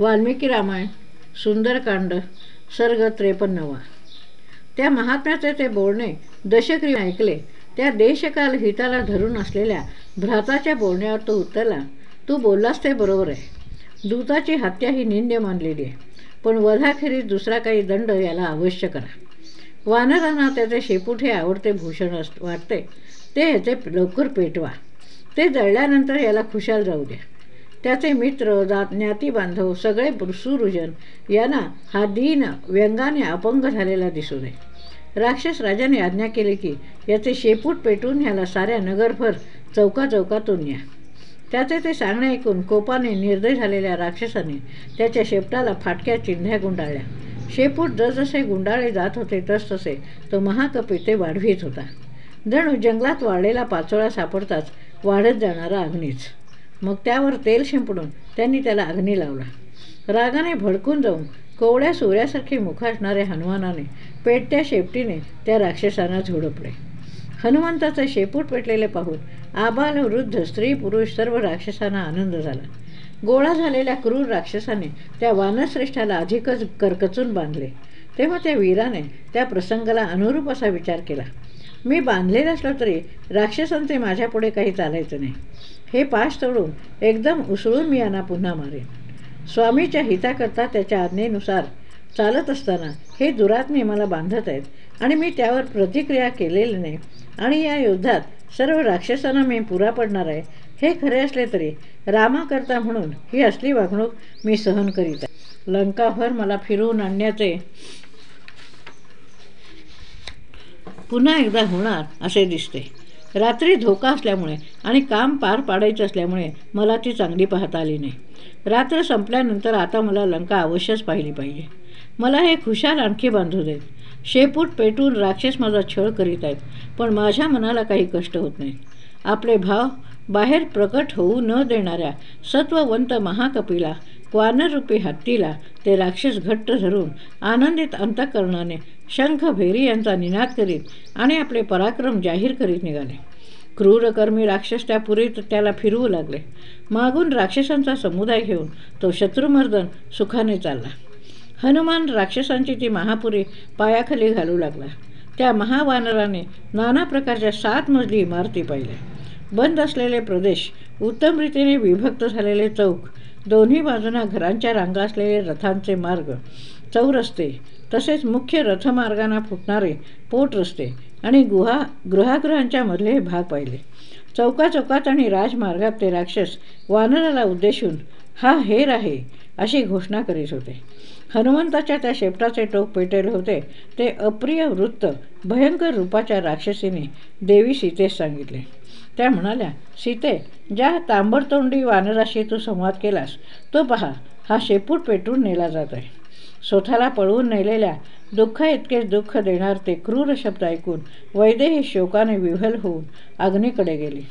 वाल्मिकी रामायण सुंदरकांड सर्ग त्रेपन्नवा. त्या महात्म्याचे ते बोलणे दशक्रिय ऐकले त्या देशकाल हिताला धरून असलेल्या भ्राताच्या बोलण्यावर तो उत्तरला तू बोललास ते बरोबर आहे. दूताची हत्या ही निंद्य मानलेली आहे. पण वधाखेरीज दुसरा काही दंड याला अवश्य करा. वानरांना त्याचे शेपूट हे आवडते भूषण अस वाटते. ते ह्याचे लवकर पेटवा. ते जळल्यानंतर याला खुशाल जाऊ द्या. त्याचे मित्र जात ज्ञातीबांधव सगळे सुरुजन यांना हा दीन व्यंगाने अपंग झालेला दिसू नये. राक्षस राजाने आज्ञा केली की याचे शेपूट पेटून ह्याला साऱ्या नगरभर चौका चौकातून न्या. त्याचे ते सांगणे ऐकून कोपाने निर्दय झालेल्या राक्षसाने त्याच्या शेपटाला फाटक्या चिंध्या गुंडाळल्या. शेपूट जसजसे गुंडाळे जात होते तसतसे तो महाकपी ते वाढवीत होता. जणू जंगलात वाढलेला पाचोळा सापडताच वाढत जाणारा अग्नीच. मग त्यावर तेल शिंपडून त्यांनी त्याला अग्नी लावला. रागाने भडकून जाऊन कोवळ्या सूर्यासारखी मुख असणाऱ्या हनुमानाने पेटत्या शेपटीने त्या राक्षसांना झोडपले. हनुमंताचे शेपूट पेटलेले पाहून आबाल वृद्ध स्त्री पुरुष सर्व राक्षसांना आनंद झाला. गोळा झालेल्या क्रूर राक्षसाने त्या वानश्रेष्ठाला अधिकच करकचून बांधले. तेव्हा त्या वीराने त्या प्रसंगाला अनुरूप असा विचार केला. मी बांधलेलं असलं तरी राक्षसांचे माझ्यापुढे काही चालायचं नाही. हे पाश तोडून एकदम उसळून मी यांना पुन्हा मारेन. स्वामीच्या हिताकरता त्याच्या आज्ञेनुसार चालत असताना हे दुरात्मे मला बांधत आहेत आणि मी त्यावर प्रतिक्रिया केलेली नाही. आणि या युद्धात सर्व राक्षसांना मी पुरा पडणार आहे. हे खरे असले तरी रामाकरता म्हणून ही असली वागणूक मी सहन करीत आहे. लंकाभर मला फिरवून आणण्याचे पुन्हा एकदा होणार असे दिसते. रात्री धोका असल्यामुळे आणि काम पार पाडायचं असल्यामुळे मला ती चांगली पाहता आली नाही. रात्र संपल्यानंतर आता मला लंका अवश्यच पाहिली पाहिजे. मला हे खुशाल आणखी बांधू देत. शेपूट पेटून राक्षस माझा छळ करीत आहेत पण माझ्या मनाला काही कष्ट होत नाहीत. आपले भाव बाहेर प्रकट होऊ न देणाऱ्या सत्ववंत महाकपीला वानरूपी हत्तीला ते राक्षस घट्ट धरून आनंदित अंतकरणाने शंख भेरी यांचा निनाद करीत आणि आपले पराक्रम जाहीर करीत निघाले. क्रूरकर्मी राक्षस त्या पुरीत त्याला फिरवू लागले. मागून राक्षसांचा समुदाय घेऊन तो शत्रुमर्दन सुखाने चालला. हनुमान राक्षसांची ती महापुरी पायाखाली घालू लागला. त्या महावानराने नाना प्रकारच्या सात मजली इमारती पाहिल्या. बंद असलेले प्रदेश उत्तम रीतीने विभक्त झालेले चौक दोन्ही बाजूंना घरांच्या रांगा असलेले रथांचे मार्ग चौरस्ते तसेच मुख्य रथमार्गांना फुटणारे पोट रस्ते आणि गुहा गृहागृहांच्या मधले भाग पाहिले. चौका चौकात आणि राजमार्गात ते राक्षस वानराला उद्देशून हा हेर आहे अशी घोषणा करीत होते. हनुमंताच्या त्या शेपटाचे टोक पेटेले होते. ते अप्रिय वृत्त भयंकर रूपाच्या राक्षसीने देवी सीतेस सांगितले. त्या म्हणाल्या सीते ज्या तांबडतोंडी वानराशी तू संवाद केलास तो पहा हा शेपूट पेटून नेला जात आहे. स्वतःला पळवून नेलेल्या दुःख इतकेच दुःख देणार ते क्रूर शब्द ऐकून वैदेही शोकाने विव्हल होऊन अग्नीकडे गेली.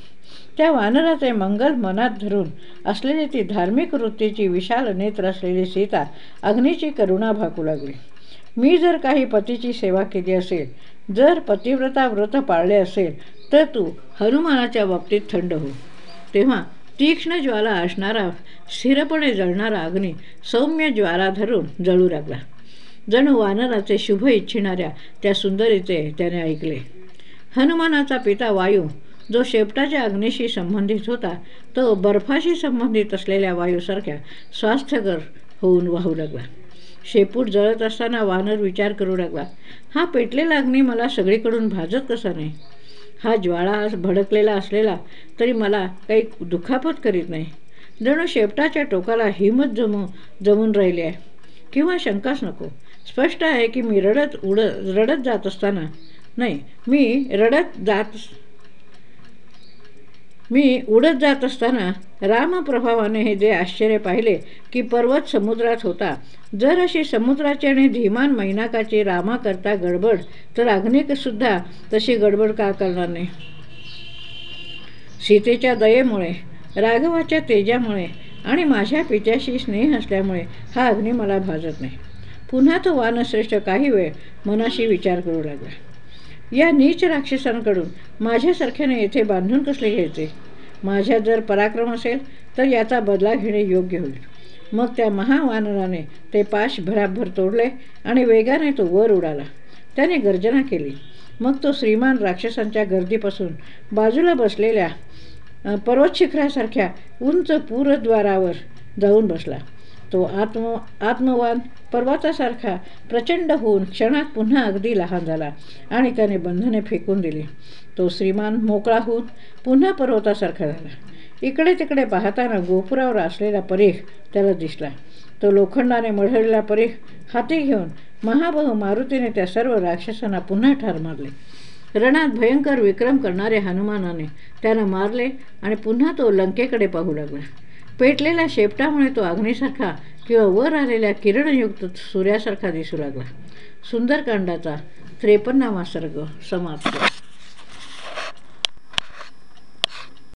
त्या वानराचे मंगल मनात धरून असलेली ती धार्मिक वृत्तीची विशाल नेत्र असलेली सीता अग्नीची करुणा भाकू लागली. मी जर काही पतीची सेवा केली असेल जर पतिव्रता व्रत पाळले असेल तर तू हनुमानाच्या बाबतीत थंड हो. तेव्हा तीक्ष्ण ज्वाला असणारा स्थिरपणे जळणारा अग्नी सौम्य ज्वाला धरून जळू लागला. जणू वानराचे शुभ इच्छिणाऱ्या त्या सुंदरीचे त्याने ऐकले. हनुमानाचा पिता वायू जो शेपटाच्या अग्नीशी संबंधित होता तो बर्फाशी संबंधित असलेल्या वायूसारख्या स्वास्थ्यकर होऊन वाहू लागला. शेपूट जळत असताना वानर विचार करू लागला हा पेटलेला अग्नी मला सगळीकडून भाजत कसा नाही? हा ज्वाळा भडकलेला असलेला तरी मला काही दुखापत करीत नाही. जणू शेपटाच्या टोकाला हिमत जमू जमून राहिली आहे. किंवा शंकाच नको. स्पष्ट आहे की मी रडत उड रडत जात असताना नाही मी रडत जात मी उडत जात असताना रामप्रभावाने हे जे आश्चर्य पाहिले की पर्वत समुद्रात होता. जर अशी समुद्राची आणि धीमान मैनाकाची रामाकरता गडबड तर अग्निकसुद्धा तशी गडबड का करणार नाही? सीतेच्या दयेमुळे राघवाच्या तेजामुळे आणि माझ्या पित्याशी स्नेह असल्यामुळे हा अग्नी मला भाजत नाही. पुन्हा तो वानश्रेष्ठ काही वेळ मनाशी विचार करू लागला. या नीच राक्षसांकडून माझ्यासारख्याने येथे बांधून कसले घ्यायचे? माझ्यात जर पराक्रम असेल तर याचा बदला घेणे योग्य होईल. मग त्या महावानराने ते पाश भराभर तोडले आणि वेगाने तो वर उडाला. त्याने गर्जना केली. मग तो श्रीमान राक्षसांच्या गर्दीपासून बाजूला बसलेल्या पर्वतशिखरासारख्या उंच पूरद्वारावर जाऊन बसला. तो आत्म आत्मवान पर्वतासारखा प्रचंड होऊन क्षणात पुन्हा अगदी लहान झाला आणि त्याने बंधने फेकून दिली. तो श्रीमान मोकळा होऊन पुन्हा पर्वतासारखा झाला. इकडे तिकडे पाहताना गोपुरावर असलेला परीख त्याला दिसला. तो लोखंडाने मढळलेला परीख हाती घेऊन महाबहू मारुतीने त्या सर्व राक्षसांना पुन्हा ठार मारले. रणात भयंकर विक्रम करणाऱ्या हनुमानाने त्याला मारले आणि पुन्हा तो लंकेकडे पाहू लागला. पेटलेल्या शेपटामुळे तो अग्नीसारखा किंवा वर आलेल्या किरणयुक्त सूर्यासारखा दिसू लागला. सुंदरकांडाचा त्रेपन्नावा सर्ग समाप्त.